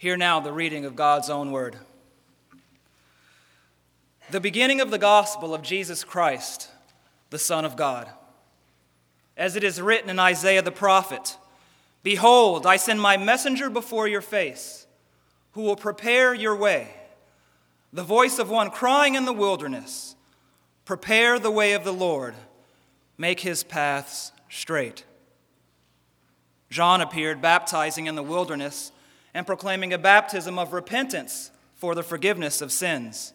Hear now the reading of God's own word. The beginning of the gospel of Jesus Christ, the Son of God. As it is written in Isaiah the prophet Behold, I send my messenger before your face, who will prepare your way. The voice of one crying in the wilderness Prepare the way of the Lord, make his paths straight. John appeared baptizing in the wilderness and proclaiming a baptism of repentance for the forgiveness of sins.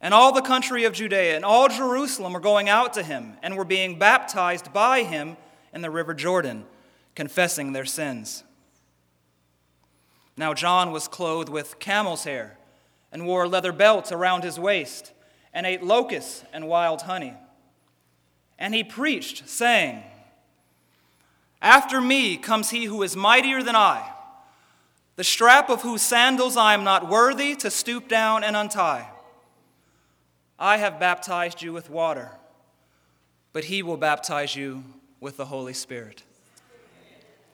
And all the country of Judea and all Jerusalem were going out to him and were being baptized by him in the river Jordan, confessing their sins. Now John was clothed with camel's hair and wore a leather belt around his waist and ate locusts and wild honey. And he preached, saying, After me comes he who is mightier than I the strap of whose sandals I am not worthy to stoop down and untie. I have baptized you with water, but he will baptize you with the Holy Spirit.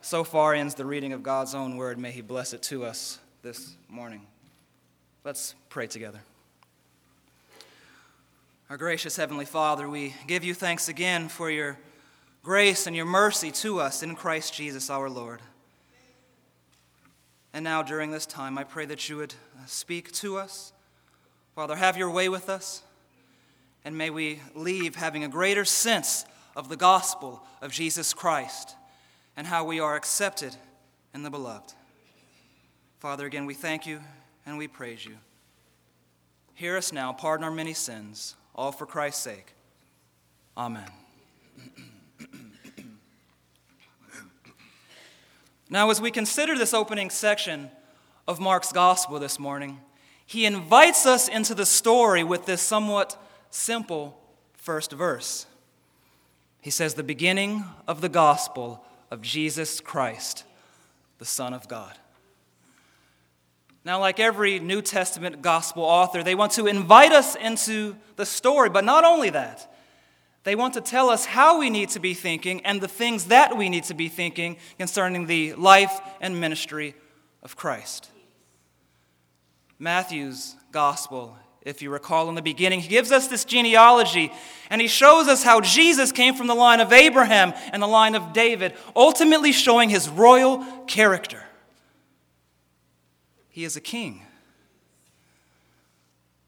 So far ends the reading of God's own word. May he bless it to us this morning. Let's pray together. Our gracious Heavenly Father, we give you thanks again for your grace and your mercy to us in Christ Jesus our Lord. And now, during this time, I pray that you would uh, speak to us. Father, have your way with us. And may we leave having a greater sense of the gospel of Jesus Christ and how we are accepted in the beloved. Father, again, we thank you and we praise you. Hear us now, pardon our many sins, all for Christ's sake. Amen. Now, as we consider this opening section of Mark's gospel this morning, he invites us into the story with this somewhat simple first verse. He says, The beginning of the gospel of Jesus Christ, the Son of God. Now, like every New Testament gospel author, they want to invite us into the story, but not only that, they want to tell us how we need to be thinking and the things that we need to be thinking concerning the life and ministry of Christ. Matthew's gospel, if you recall in the beginning, he gives us this genealogy and he shows us how Jesus came from the line of Abraham and the line of David, ultimately showing his royal character. He is a king.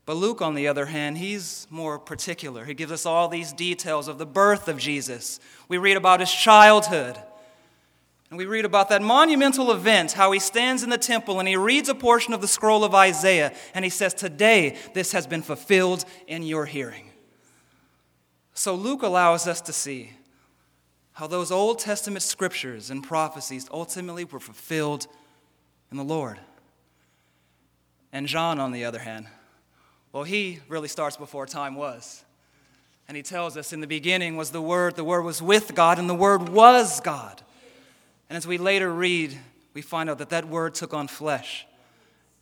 But Luke, on the other hand, he's more particular. He gives us all these details of the birth of Jesus. We read about his childhood. And we read about that monumental event, how he stands in the temple and he reads a portion of the scroll of Isaiah and he says, Today this has been fulfilled in your hearing. So Luke allows us to see how those Old Testament scriptures and prophecies ultimately were fulfilled in the Lord. And John, on the other hand, well, he really starts before time was. And he tells us in the beginning was the Word, the Word was with God, and the Word was God. And as we later read, we find out that that Word took on flesh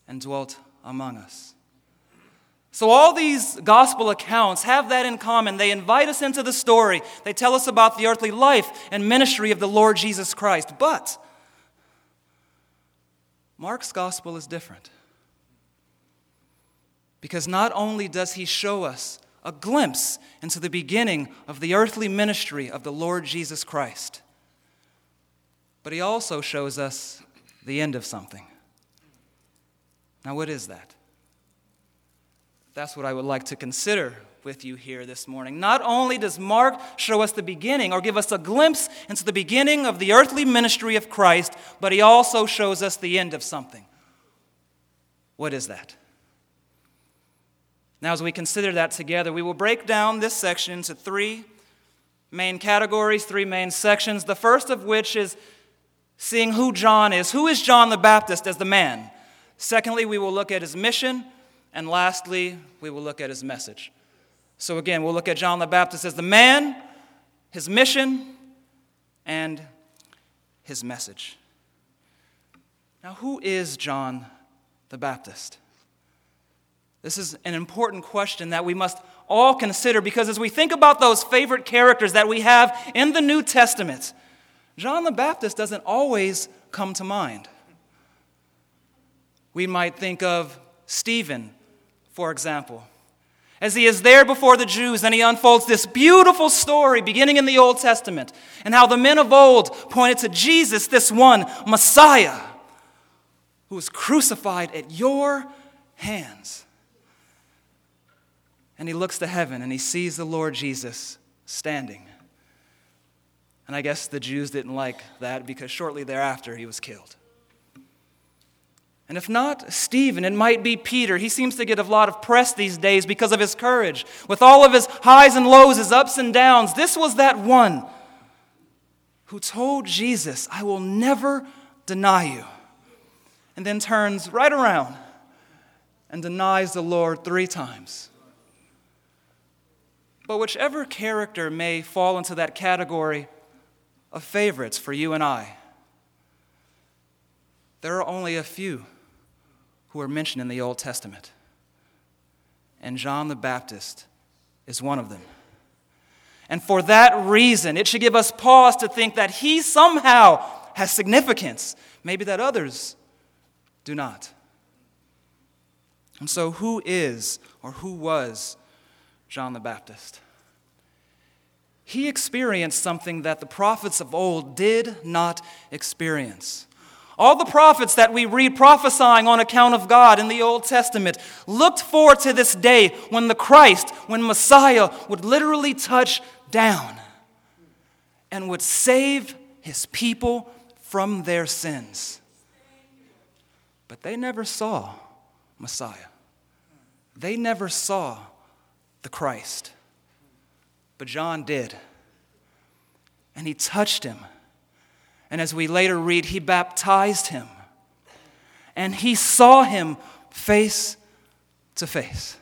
and dwelt among us. So, all these gospel accounts have that in common. They invite us into the story, they tell us about the earthly life and ministry of the Lord Jesus Christ. But Mark's gospel is different. Because not only does he show us a glimpse into the beginning of the earthly ministry of the Lord Jesus Christ, but he also shows us the end of something. Now, what is that? That's what I would like to consider with you here this morning. Not only does Mark show us the beginning or give us a glimpse into the beginning of the earthly ministry of Christ, but he also shows us the end of something. What is that? Now, as we consider that together, we will break down this section into three main categories, three main sections. The first of which is seeing who John is. Who is John the Baptist as the man? Secondly, we will look at his mission. And lastly, we will look at his message. So, again, we'll look at John the Baptist as the man, his mission, and his message. Now, who is John the Baptist? This is an important question that we must all consider because as we think about those favorite characters that we have in the New Testament, John the Baptist doesn't always come to mind. We might think of Stephen, for example. As he is there before the Jews and he unfolds this beautiful story beginning in the Old Testament and how the men of old pointed to Jesus, this one, Messiah, who was crucified at your hands. And he looks to heaven and he sees the Lord Jesus standing. And I guess the Jews didn't like that because shortly thereafter he was killed. And if not Stephen, it might be Peter. He seems to get a lot of press these days because of his courage. With all of his highs and lows, his ups and downs, this was that one who told Jesus, I will never deny you. And then turns right around and denies the Lord three times. But whichever character may fall into that category of favorites for you and I, there are only a few who are mentioned in the Old Testament. And John the Baptist is one of them. And for that reason, it should give us pause to think that he somehow has significance, maybe that others do not. And so, who is or who was John the Baptist? He experienced something that the prophets of old did not experience. All the prophets that we read prophesying on account of God in the Old Testament looked forward to this day when the Christ, when Messiah, would literally touch down and would save his people from their sins. But they never saw Messiah, they never saw the Christ. But John did. And he touched him and as we later read, he baptized him. And he saw him face to face.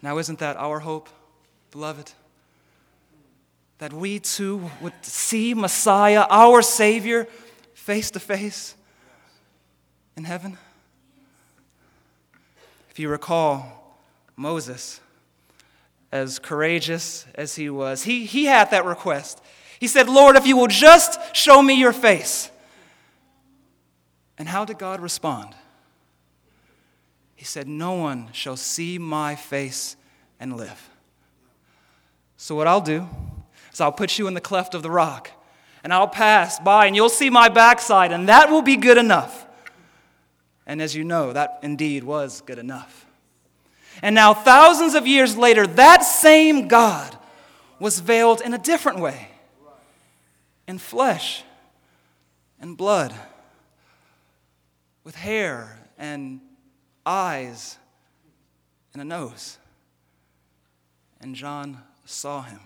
Now, isn't that our hope, beloved? That we too would see Messiah, our Savior, face to face in heaven? If you recall, Moses, as courageous as he was, he, he had that request. He said, Lord, if you will just show me your face. And how did God respond? He said, No one shall see my face and live. So, what I'll do is I'll put you in the cleft of the rock, and I'll pass by, and you'll see my backside, and that will be good enough. And as you know, that indeed was good enough. And now, thousands of years later, that same God was veiled in a different way in flesh and blood, with hair and eyes and a nose. And John saw him.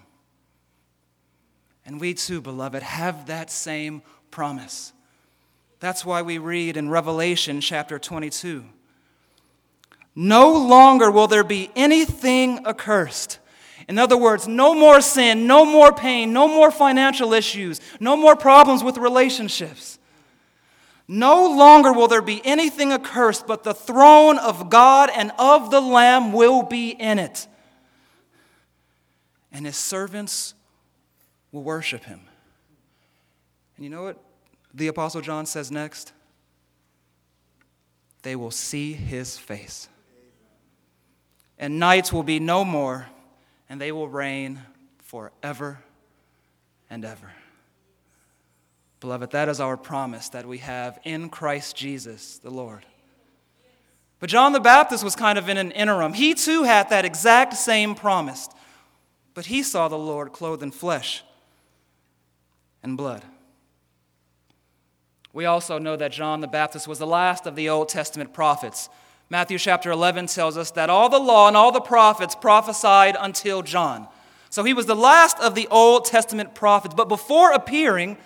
And we too, beloved, have that same promise. That's why we read in Revelation chapter 22 No longer will there be anything accursed in other words, no more sin, no more pain, no more financial issues, no more problems with relationships. No longer will there be anything accursed, but the throne of God and of the Lamb will be in it. And his servants will worship him. And you know what the Apostle John says next? They will see his face. And nights will be no more and they will reign forever and ever. Beloved, that is our promise that we have in Christ Jesus the Lord. But John the Baptist was kind of in an interim. He too had that exact same promise, but he saw the Lord clothed in flesh and blood. We also know that John the Baptist was the last of the Old Testament prophets Matthew chapter 11 tells us that all the law and all the prophets prophesied until John. So he was the last of the Old Testament prophets. But before appearing,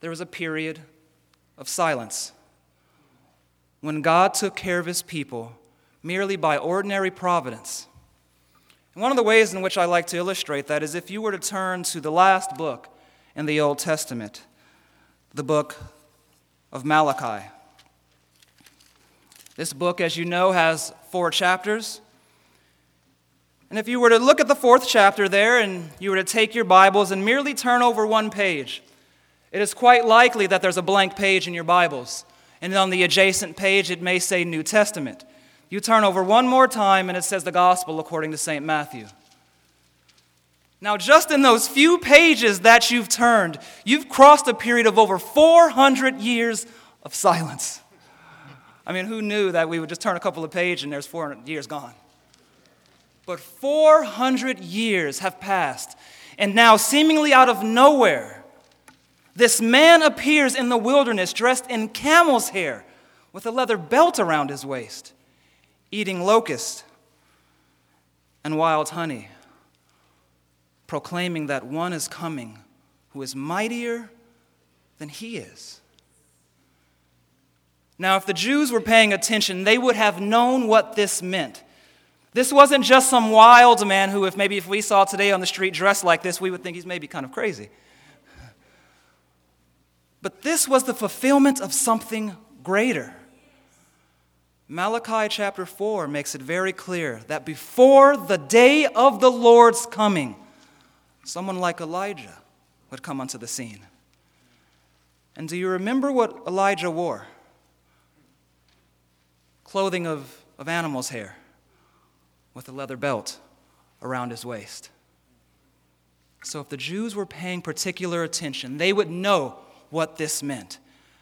there was a period of silence when God took care of his people merely by ordinary providence. And one of the ways in which I like to illustrate that is if you were to turn to the last book in the Old Testament, the book of Malachi. This book, as you know, has four chapters. And if you were to look at the fourth chapter there and you were to take your Bibles and merely turn over one page, it is quite likely that there's a blank page in your Bibles. And on the adjacent page, it may say New Testament. You turn over one more time, and it says the Gospel according to St. Matthew. Now, just in those few pages that you've turned, you've crossed a period of over 400 years of silence. I mean, who knew that we would just turn a couple of pages and there's 400 years gone? But 400 years have passed, and now, seemingly out of nowhere, this man appears in the wilderness dressed in camel's hair with a leather belt around his waist, eating locusts and wild honey, proclaiming that one is coming who is mightier than he is. Now, if the Jews were paying attention, they would have known what this meant. This wasn't just some wild man who, if maybe if we saw today on the street dressed like this, we would think he's maybe kind of crazy. But this was the fulfillment of something greater. Malachi chapter 4 makes it very clear that before the day of the Lord's coming, someone like Elijah would come onto the scene. And do you remember what Elijah wore? Clothing of, of animal's hair with a leather belt around his waist. So, if the Jews were paying particular attention, they would know what this meant.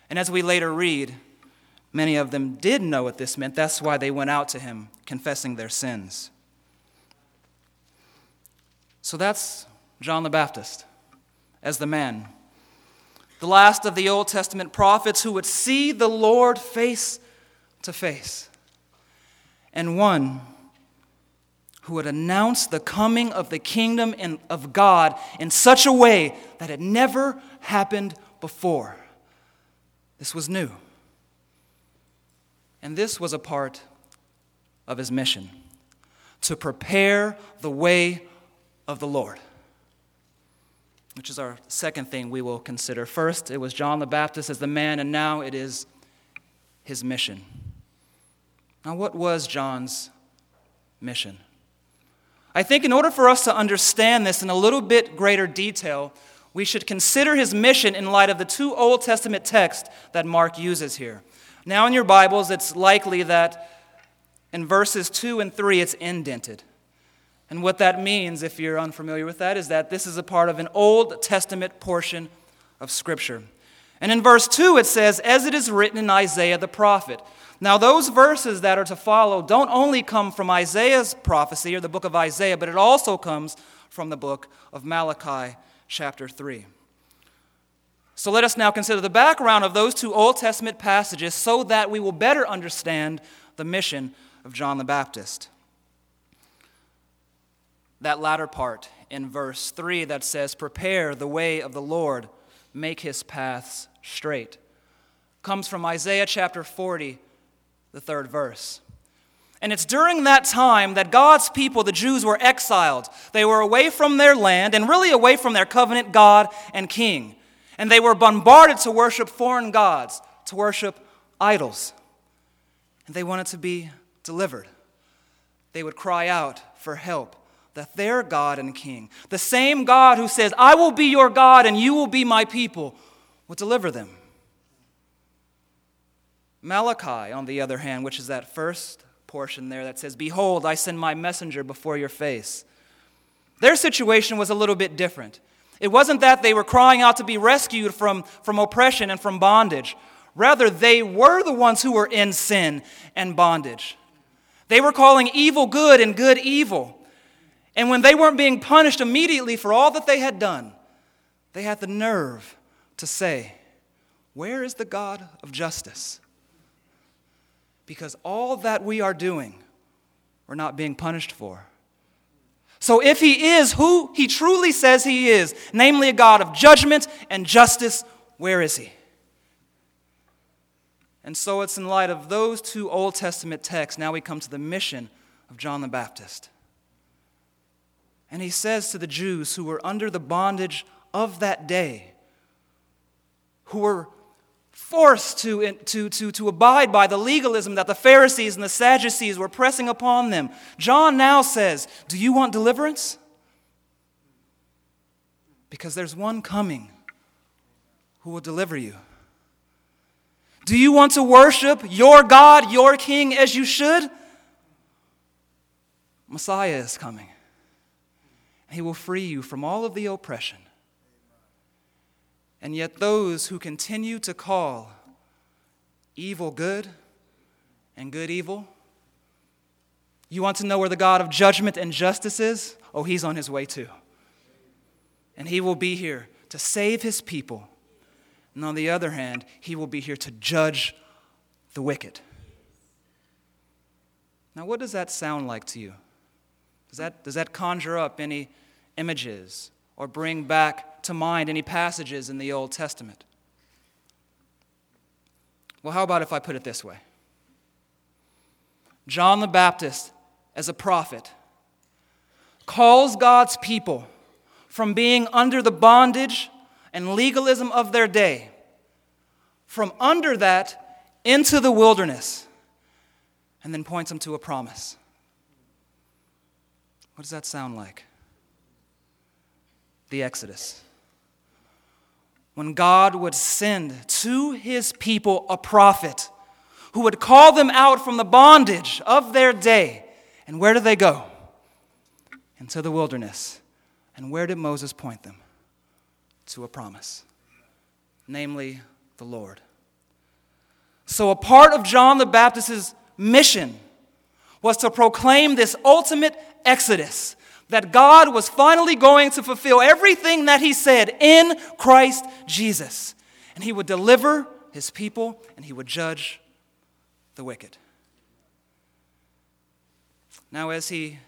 And as we later read, many of them did know what this meant. That's why they went out to him, confessing their sins. So, that's John the Baptist as the man, the last of the Old Testament prophets who would see the Lord face to face, and one who would announce the coming of the kingdom of God in such a way that had never happened before. This was new. And this was a part of his mission to prepare the way of the Lord, which is our second thing we will consider. First, it was John the Baptist as the man, and now it is his mission. Now, what was John's mission? I think in order for us to understand this in a little bit greater detail, we should consider his mission in light of the two Old Testament texts that Mark uses here. Now, in your Bibles, it's likely that in verses 2 and 3, it's indented. And what that means, if you're unfamiliar with that, is that this is a part of an Old Testament portion of Scripture. And in verse 2, it says, As it is written in Isaiah the prophet. Now, those verses that are to follow don't only come from Isaiah's prophecy or the book of Isaiah, but it also comes from the book of Malachi, chapter 3. So let us now consider the background of those two Old Testament passages so that we will better understand the mission of John the Baptist. That latter part in verse 3 that says, Prepare the way of the Lord, make his paths straight, comes from Isaiah chapter 40 the third verse. And it's during that time that God's people, the Jews, were exiled. They were away from their land and really away from their covenant God and King. And they were bombarded to worship foreign gods, to worship idols. And they wanted to be delivered. They would cry out for help that their God and King, the same God who says, I will be your God and you will be my people, would deliver them. Malachi, on the other hand, which is that first portion there that says, Behold, I send my messenger before your face. Their situation was a little bit different. It wasn't that they were crying out to be rescued from, from oppression and from bondage. Rather, they were the ones who were in sin and bondage. They were calling evil good and good evil. And when they weren't being punished immediately for all that they had done, they had the nerve to say, Where is the God of justice? Because all that we are doing, we're not being punished for. So, if he is who he truly says he is, namely a God of judgment and justice, where is he? And so, it's in light of those two Old Testament texts, now we come to the mission of John the Baptist. And he says to the Jews who were under the bondage of that day, who were forced to, to, to, to abide by the legalism that the Pharisees and the Sadducees were pressing upon them. John now says, Do you want deliverance? Because there's one coming who will deliver you. Do you want to worship your God, your King, as you should? Messiah is coming. He will free you from all of the oppression. And yet, those who continue to call evil good and good evil, you want to know where the God of judgment and justice is? Oh, he's on his way too. And he will be here to save his people. And on the other hand, he will be here to judge the wicked. Now, what does that sound like to you? Does that, does that conjure up any images or bring back to mind any passages in the Old Testament? Well, how about if I put it this way? John the Baptist, as a prophet, calls God's people from being under the bondage and legalism of their day, from under that into the wilderness, and then points them to a promise. What does that sound like? The Exodus. When God would send to his people a prophet who would call them out from the bondage of their day. And where did they go? Into the wilderness. And where did Moses point them? To a promise, namely the Lord. So, a part of John the Baptist's mission was to proclaim this ultimate exodus that God was finally going to fulfill everything that he said in Christ Jesus. And he would deliver his people and he would judge the wicked. Now, as he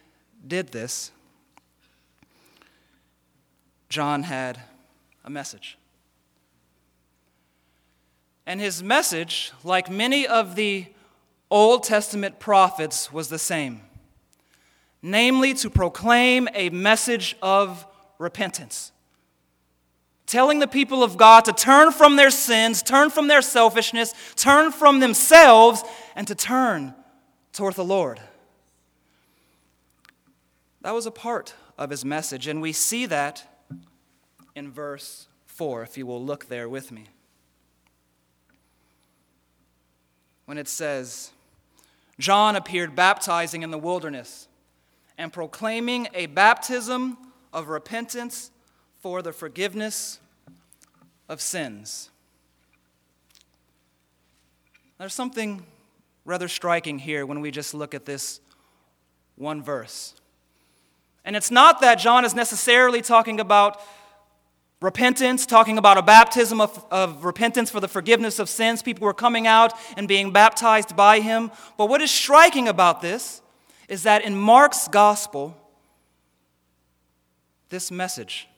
did this, John had a message. And his message, like many of the Old Testament prophets, was the same namely, to proclaim a message of repentance. Telling the people of God to turn from their sins, turn from their selfishness, turn from themselves, and to turn toward the Lord. That was a part of his message, and we see that in verse 4, if you will look there with me. When it says, John appeared baptizing in the wilderness and proclaiming a baptism of repentance for the forgiveness of sins. There's something rather striking here when we just look at this one verse. And it's not that John is necessarily talking about repentance, talking about a baptism of, of repentance for the forgiveness of sins. People were coming out and being baptized by him. But what is striking about this is that in Mark's gospel, this message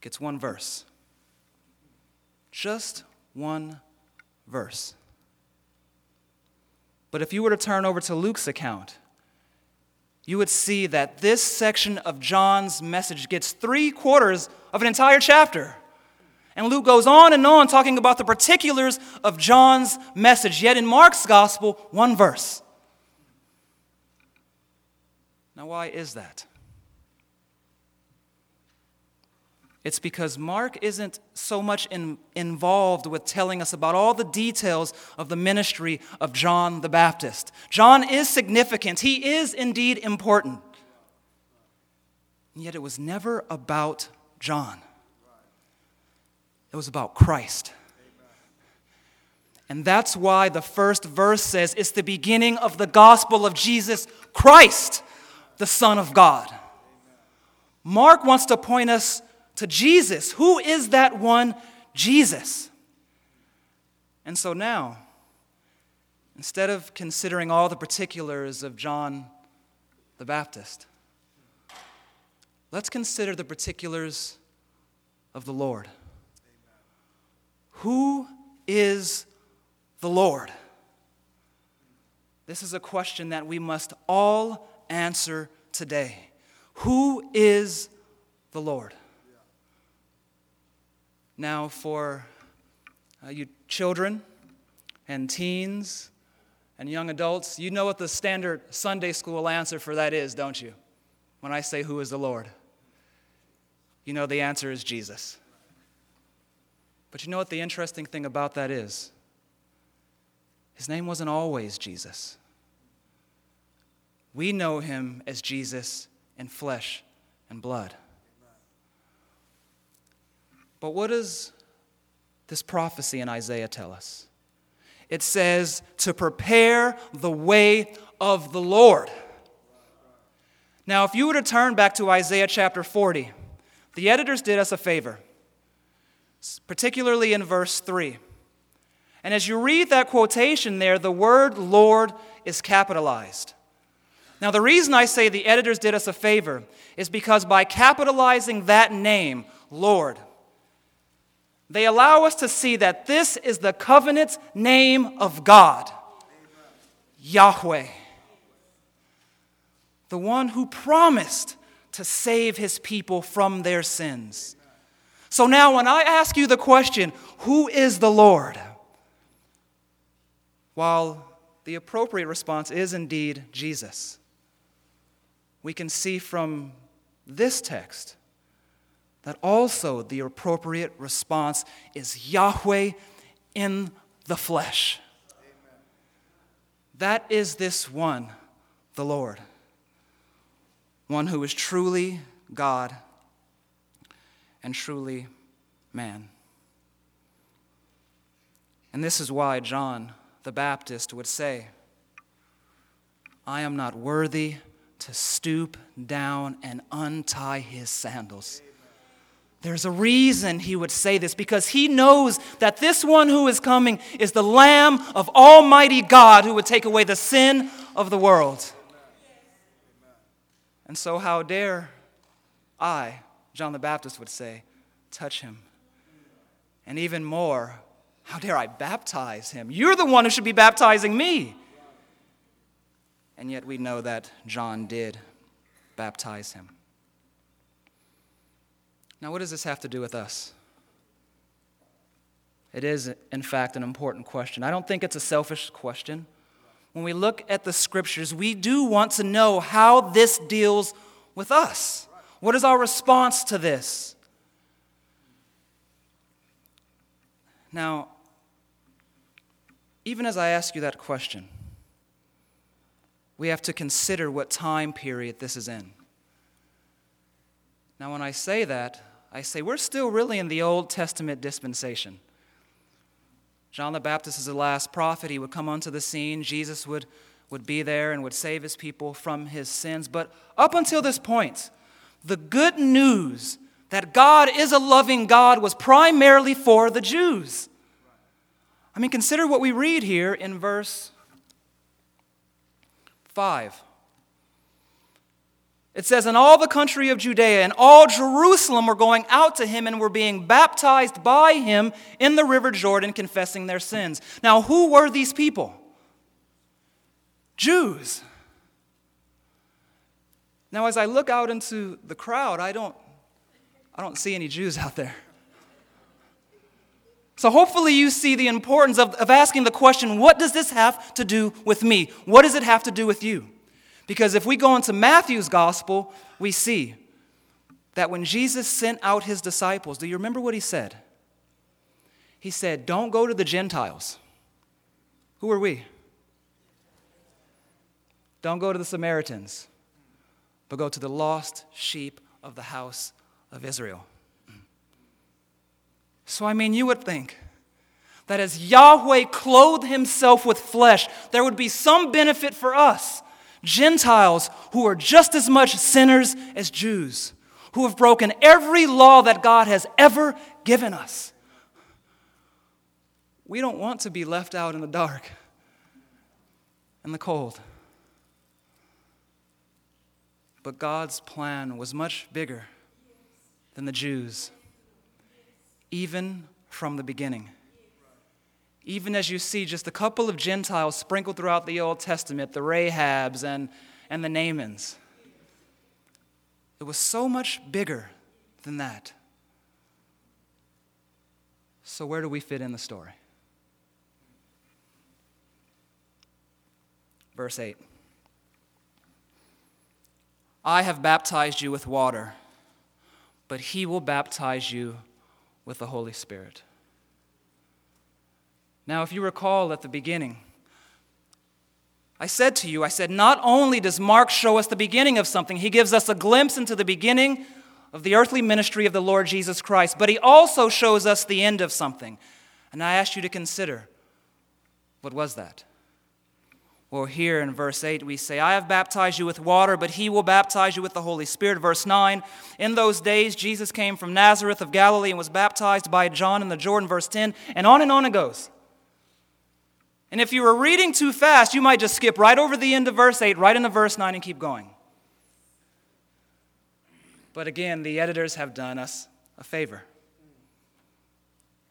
gets one verse. Just one verse. But if you were to turn over to Luke's account, you would see that this section of John's message gets three quarters of an entire chapter. And Luke goes on and on talking about the particulars of John's message. Yet in Mark's gospel, one verse. Now, why is that? It's because Mark isn't so much in, involved with telling us about all the details of the ministry of John the Baptist. John is significant, he is indeed important. And yet, it was never about John, it was about Christ. And that's why the first verse says it's the beginning of the gospel of Jesus Christ, the Son of God. Mark wants to point us to Jesus. Who is that one Jesus? And so now, instead of considering all the particulars of John the Baptist, let's consider the particulars of the Lord. Who is the Lord? This is a question that we must all answer today. Who is the Lord? Now, for uh, you children and teens and young adults, you know what the standard Sunday school answer for that is, don't you? When I say, Who is the Lord? You know the answer is Jesus. But you know what the interesting thing about that is? his name wasn't always Jesus. We know him as Jesus in flesh and blood. But what does this prophecy in Isaiah tell us? It says to prepare the way of the Lord. Now, if you were to turn back to Isaiah chapter 40, the editors did us a favor, particularly in verse 3. And as you read that quotation there, the word Lord is capitalized. Now, the reason I say the editors did us a favor is because by capitalizing that name, Lord, they allow us to see that this is the covenant name of God Yahweh, the one who promised to save his people from their sins. So now, when I ask you the question, who is the Lord? While the appropriate response is indeed Jesus, we can see from this text that also the appropriate response is Yahweh in the flesh. Amen. That is this one, the Lord, one who is truly God and truly man. And this is why John the Baptist would say, I am not worthy to stoop down and untie his sandals. There's a reason he would say this because he knows that this one who is coming is the Lamb of Almighty God who would take away the sin of the world. And so, how dare I, John the Baptist would say, touch him? And even more, how dare I baptize him? You're the one who should be baptizing me. And yet we know that John did baptize him. Now, what does this have to do with us? It is, in fact, an important question. I don't think it's a selfish question. When we look at the scriptures, we do want to know how this deals with us. What is our response to this? Now, even as I ask you that question, we have to consider what time period this is in. Now, when I say that, I say we're still really in the Old Testament dispensation. John the Baptist is the last prophet. He would come onto the scene. Jesus would, would be there and would save his people from his sins. But up until this point, the good news that God is a loving God was primarily for the Jews. I mean, consider what we read here in verse 5. It says, And all the country of Judea and all Jerusalem were going out to him and were being baptized by him in the river Jordan, confessing their sins. Now, who were these people? Jews. Now, as I look out into the crowd, I don't, I don't see any Jews out there. So, hopefully, you see the importance of, of asking the question what does this have to do with me? What does it have to do with you? Because if we go into Matthew's gospel, we see that when Jesus sent out his disciples, do you remember what he said? He said, Don't go to the Gentiles. Who are we? Don't go to the Samaritans, but go to the lost sheep of the house of Israel. So, I mean, you would think that as Yahweh clothed himself with flesh, there would be some benefit for us Gentiles who are just as much sinners as Jews, who have broken every law that God has ever given us. We don't want to be left out in the dark and the cold. But God's plan was much bigger than the Jews, even from the beginning even as you see just a couple of Gentiles sprinkled throughout the Old Testament, the Rahabs and, and the Naamans. It was so much bigger than that. So, where do we fit in the story? Verse 8 I have baptized you with water, but he will baptize you with the Holy Spirit. Now, if you recall at the beginning, I said to you, I said, not only does Mark show us the beginning of something, he gives us a glimpse into the beginning of the earthly ministry of the Lord Jesus Christ, but he also shows us the end of something. And I ask you to consider what was that? Well, here in verse 8, we say, I have baptized you with water, but he will baptize you with the Holy Spirit. Verse 9, in those days, Jesus came from Nazareth of Galilee and was baptized by John in the Jordan. Verse 10, and on and on it goes. And if you were reading too fast, you might just skip right over the end of verse 8, right into verse 9, and keep going. But again, the editors have done us a favor.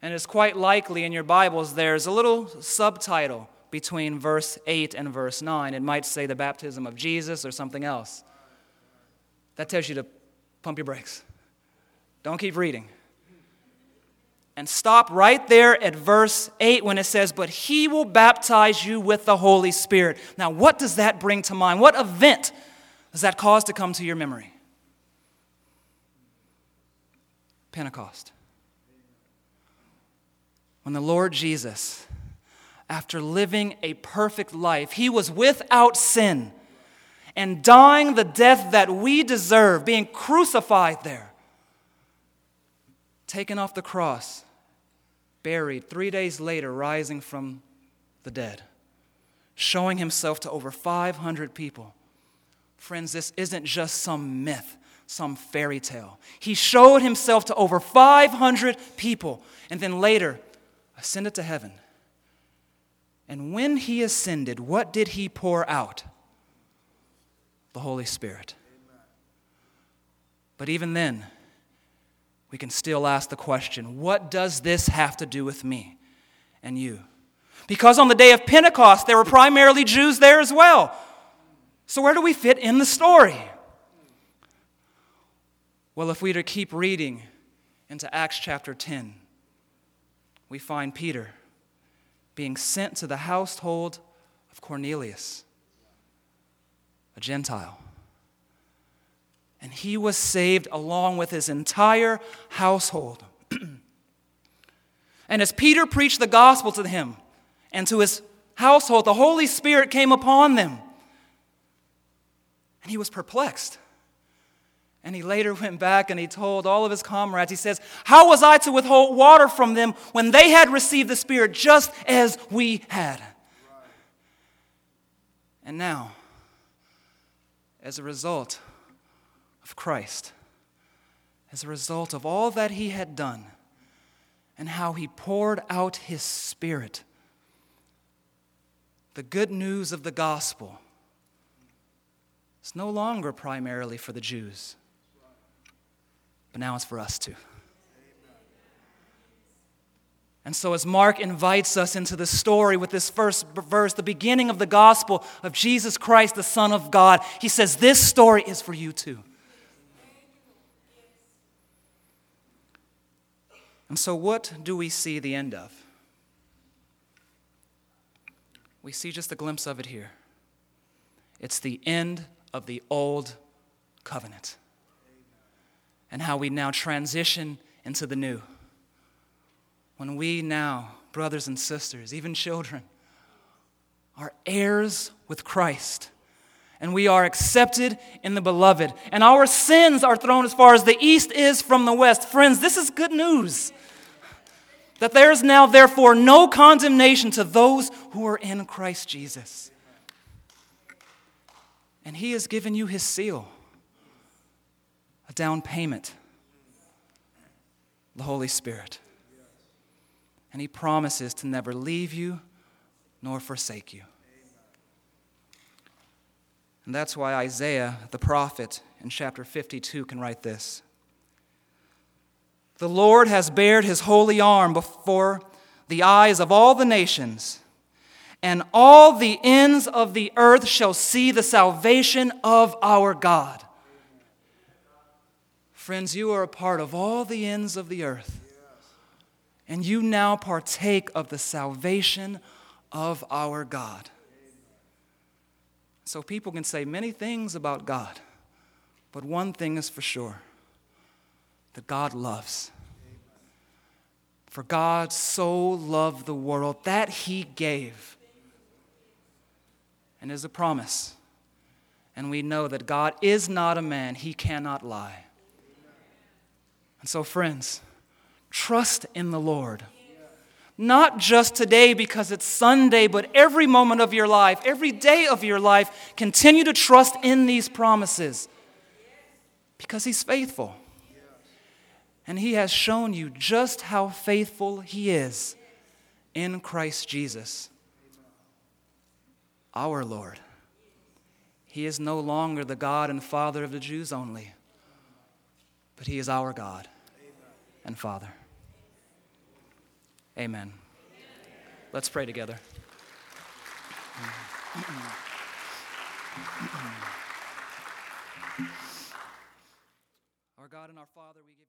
And it's quite likely in your Bibles there's a little subtitle between verse 8 and verse 9. It might say the baptism of Jesus or something else. That tells you to pump your brakes. Don't keep reading. And stop right there at verse 8 when it says, But he will baptize you with the Holy Spirit. Now, what does that bring to mind? What event does that cause to come to your memory? Pentecost. When the Lord Jesus, after living a perfect life, he was without sin and dying the death that we deserve, being crucified there, taken off the cross buried, three days later, rising from the dead, showing himself to over 500 people. Friends, this isn't just some myth, some fairy tale. He showed himself to over 500 people and then later ascended to heaven. And when he ascended, what did he pour out? The Holy Spirit. But even then, we can still ask the question what does this have to do with me and you? Because on the day of Pentecost, there were primarily Jews there as well. So, where do we fit in the story? Well, if we were to keep reading into Acts chapter 10, we find Peter being sent to the household of Cornelius, a Gentile and he was saved along with his entire household. and as Peter preached the gospel to him and to his household, the Holy Spirit came upon them. And he was perplexed. And he later went back and he told all of his comrades, he says, How was I to withhold water from them when they had received the Spirit just as we had? And now, as a result of Christ as a result of all that he had done and how he poured out his Spirit. The good news of the gospel is no longer primarily for the Jews, but now it's for us too. And so, as Mark invites us into the story with this first verse, the beginning of the gospel of Jesus Christ, the Son of God, he says, This story is for you too. And so, what do we see the end of? We see just a glimpse of it here. It's the end of the old covenant and how we now transition into the new. When we now, brothers and sisters, even children, are heirs with Christ and we are accepted in the beloved, and our sins are thrown as far as the east is from the west. Friends, this is good news that there is now, therefore, no condemnation to those who are in Christ Jesus. And He has given you His seal, a down payment, the Holy Spirit. And He promises to never leave you nor forsake you. And that's why Isaiah, the prophet, in chapter 52 can write this. The Lord has bared his holy arm before the eyes of all the nations, and all the ends of the earth shall see the salvation of our God. Friends, you are a part of all the ends of the earth, and you now partake of the salvation of our God. So people can say many things about God, but one thing is for sure that God loves. For God so loved the world that he gave. and is a promise. And we know that God is not a man, he cannot lie. And so, friends, trust in the Lord. Not just today because it's Sunday, but every moment of your life, every day of your life, continue to trust in these promises because He's faithful. And He has shown you just how faithful He is in Christ Jesus, our Lord. He is no longer the God and Father of the Jews only, but He is our God and Father. Amen. Let's pray together. Our God and our Father, we.